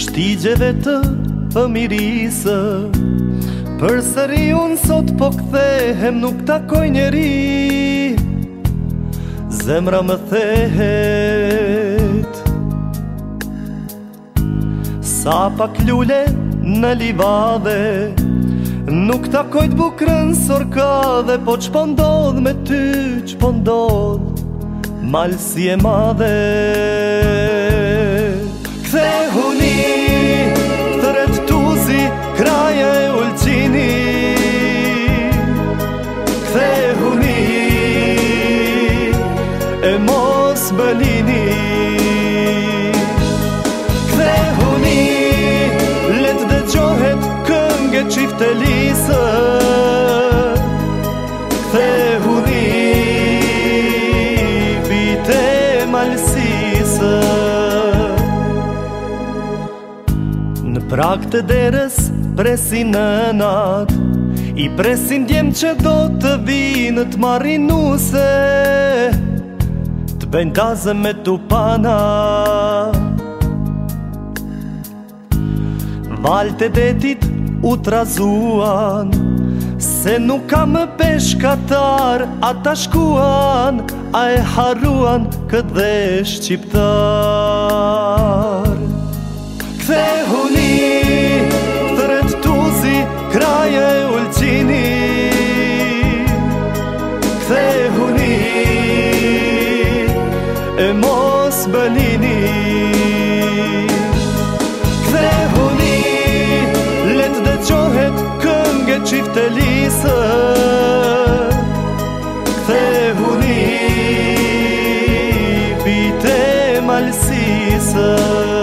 Shtigjeve të pëmirisë Për sëri unë sot po kthehem Nuk takoj njeri Zemra më thehet Sa pak ljule në livade Nuk takoj të bukren sorka Dhe po që po ndodh me ty Që po ndodh e madhe bëlini Kthe huni, let dhe gjohet këngë qifte lisë Kthe huni, vite malsisë Në prak të derës Presin në natë I presin djem që do të vinë të marinuset të bëjnë gazë me tupana Valë të detit u trazuan Se nuk kam peshkatar Ata shkuan A e haruan këtë dhe shqiptar Këthej bënini Këthe huni, let dhe qohet këngë e qift lisë huni, pite malsisë